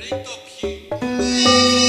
Ready? Top here.